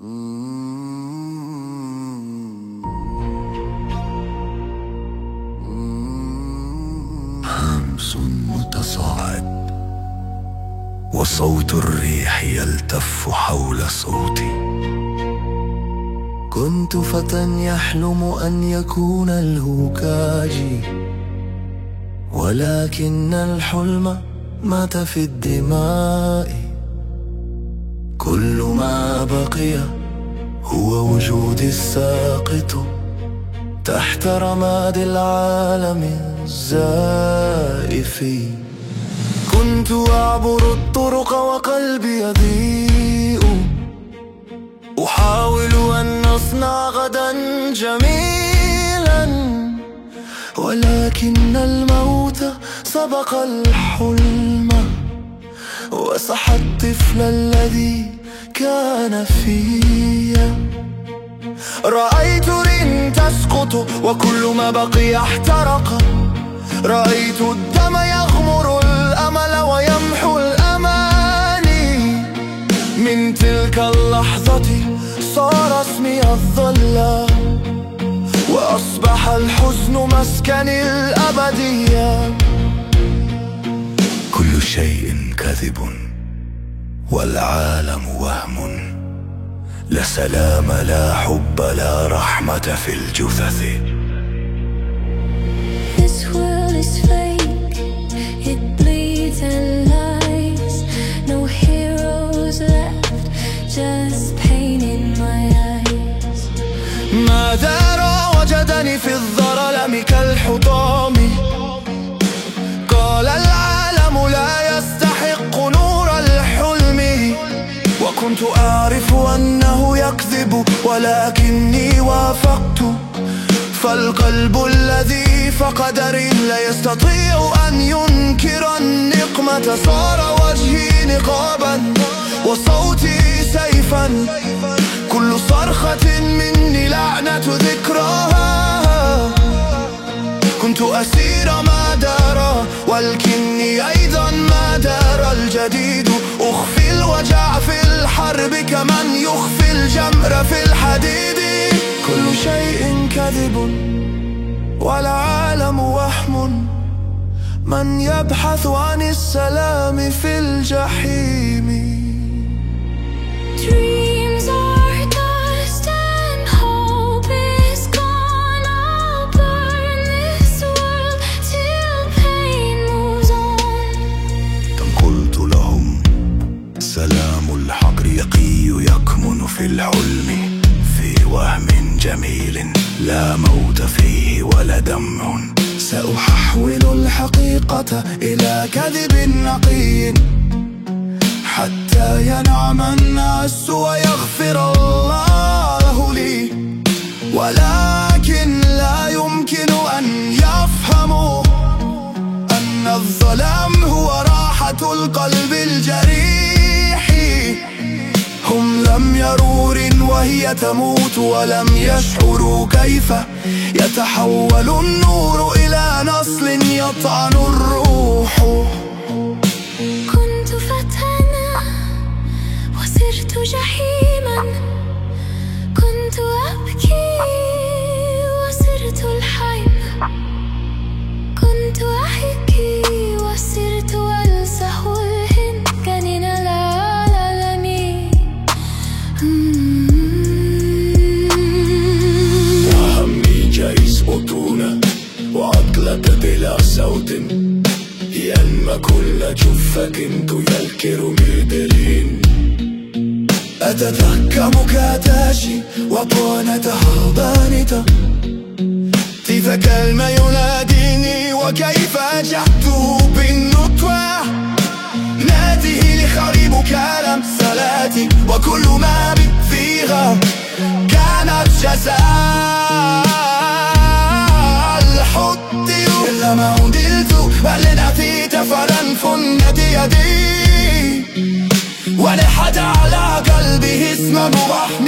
همس متصاعد وصوت الريح يلتف حول صوتي. كنت فتى يحلم أن يكون الهوكاجي ولكن الحلم مات في الدماء. كل بقي هو وجودي الساقط تحت رماد العالم الزائف. كنت أعبر الطرق وقلبي يضيء. أحاول أن أصنع غدا جميلا ولكن الموت سبق الحلم وسحى الطفل الذي كان فيا. رأيت رين تسقط وكل ما بقي احترق. رأيت الدم يغمر الأمل ويمحو الأماني. من تلك اللحظة صار اسمي الظلة وأصبح الحزن مسكني الأبدية. كل شيء كذب والعالم وهم لا سلام لا حب لا رحمة في الجثث This world is fake, it bleeds and lies. No heroes left, just pain in my eyes. ما دار وجدني في ولكني وافقت فالقلب الذي فقد لا يستطيع أن ينكر النقمة. صار وجهي نقابا وصوتي سيفا. كل صرخة مني لعنة ذكراها. كنت أسير ما دار ولكني أيضا ما دار الجديد. أخفي الوجع في الحرب كمن يخفي الجمر في الحديد. كل شيء كذب والعالم وهم. من يبحث عن السلام في الجحيم. الحقر يقي يكمن في الحلم في وهم جميل لا موت فيه ولا دمع. سأحول الحقيقة إلى كذب نقي. حتى ينعم الناس ويغفر الله لي. ولكن لا يمكن أن يفهموا أن الظلام هو راحة القلب الجريح يروا وهي تموت ولم يشعروا كيف يتحول النور إلى نصل يطعن الروح صوت ينمى كل جفك يذكر ميدلين أتذكر كاتاشي وطونتها بانتا كيف كلمة يناديني وكيف أجبته بالنطوة؟ ناديه لخريب كلام صلاتي وكل ما فيها كانت جزاء. عاد على قلبه أبو أحمد.